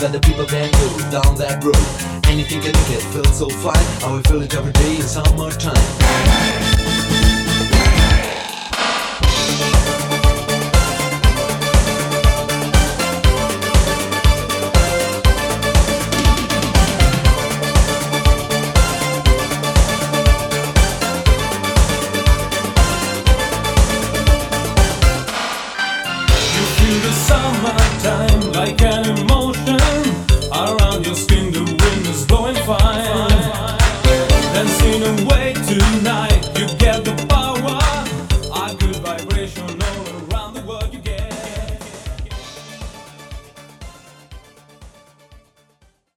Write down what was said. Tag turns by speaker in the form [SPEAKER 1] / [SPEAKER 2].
[SPEAKER 1] that the people can do down that road. Anything can make it feel so fine. I will feel it every day in summertime.